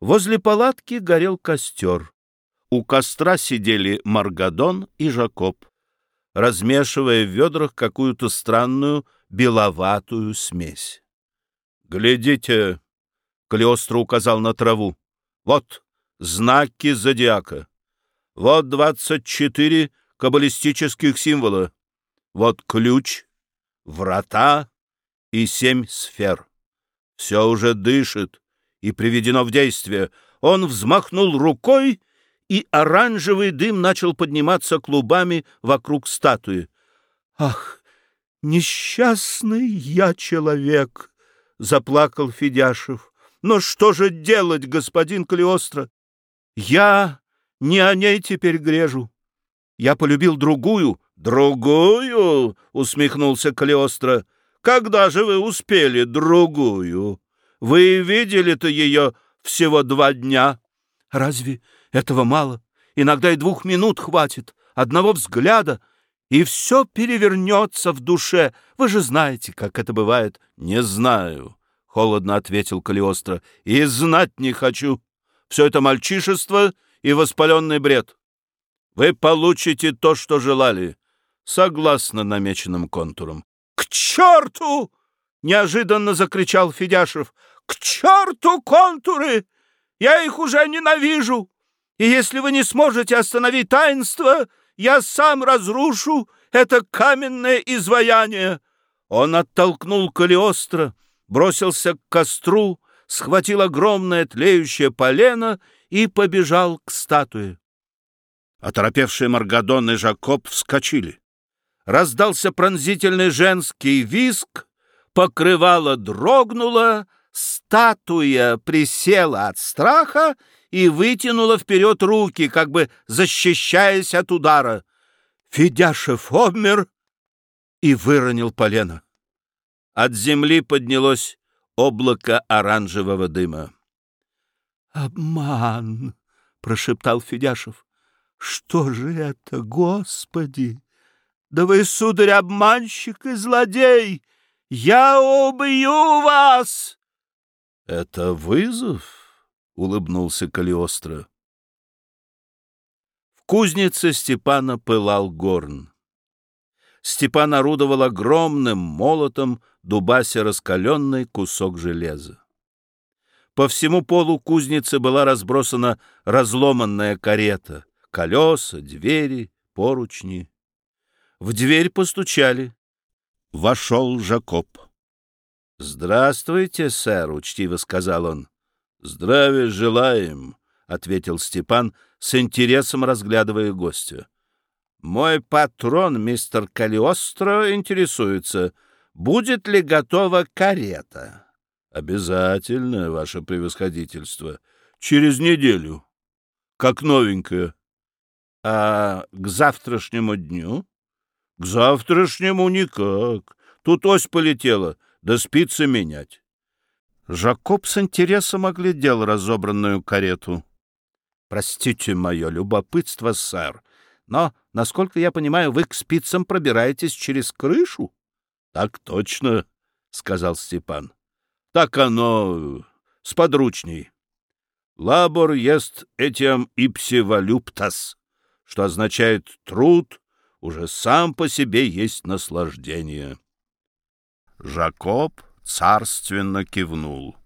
Возле палатки горел костер. У костра сидели Маргадон и Жакоб, размешивая в ведрах какую-то странную беловатую смесь. «Глядите!» — Калиостро указал на траву. «Вот знаки зодиака. Вот двадцать четыре каббалистических символа. Вот ключ, врата и семь сфер. Все уже дышит и приведено в действие. Он взмахнул рукой, и оранжевый дым начал подниматься клубами вокруг статуи. «Ах, несчастный я человек!» — заплакал Федяшев. «Но что же делать, господин Калиостро? Я не о ней теперь грежу. Я полюбил другую». «Другую?» — усмехнулся Калиостро. «Когда же вы успели другую? Вы видели-то ее всего два дня». «Разве этого мало? Иногда и двух минут хватит, одного взгляда, и все перевернется в душе. Вы же знаете, как это бывает». «Не знаю», — холодно ответил Калиостро, — «и знать не хочу. Все это мальчишество и воспаленный бред. Вы получите то, что желали, согласно намеченным контурам. — К черту! — неожиданно закричал Федяшев. — К черту контуры! Я их уже ненавижу! И если вы не сможете остановить таинство, я сам разрушу это каменное изваяние. Он оттолкнул Калиостро, бросился к костру, схватил огромное тлеющее полено и побежал к статуе. Оторопевшие Маргадон и Жакоб вскочили. Раздался пронзительный женский виск, покрывало дрогнуло, статуя присела от страха и вытянула вперед руки, как бы защищаясь от удара. Федяшев обмер и выронил полено. От земли поднялось облако оранжевого дыма. «Обман!» — прошептал Федяшев. «Что же это, Господи? Да вы, сударь, обманщик и злодей! Я убью вас!» «Это вызов?» — улыбнулся Калиостро. В кузнице Степана пылал горн. Степан орудовал огромным молотом, дубася раскаленный кусок железа. По всему полу кузницы была разбросана разломанная карета, колеса, двери, поручни. В дверь постучали. Вошел Жакоб. «Здравствуйте, сэр», — учтиво сказал он. «Здравия желаем», — ответил Степан, с интересом разглядывая гостя. «Мой патрон, мистер Калиостро, интересуется, будет ли готова карета?» «Обязательно, ваше превосходительство. Через неделю. Как новенькая». «А к завтрашнему дню?» «К завтрашнему никак. Тут ось полетела, да спицы менять». Жакоб с интересом оглядел разобранную карету. «Простите мое любопытство, сэр, но, насколько я понимаю, вы к спицам пробираетесь через крышу?» «Так точно», — сказал Степан. «Так оно сподручней. Лабор ест этим ипсивалюптас, что означает «труд» уже сам по себе есть наслаждение». Жакоб царственно кивнул.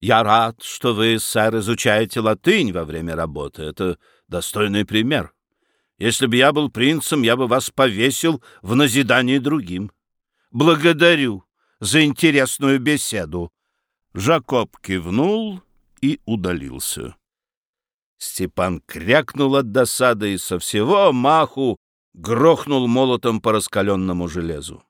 «Я рад, что вы, сэр, изучаете латынь во время работы. Это достойный пример. Если бы я был принцем, я бы вас повесил в назидании другим. Благодарю за интересную беседу». Жакоб кивнул и удалился. Степан крякнул от досады и со всего маху грохнул молотом по раскаленному железу.